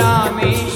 Ramesh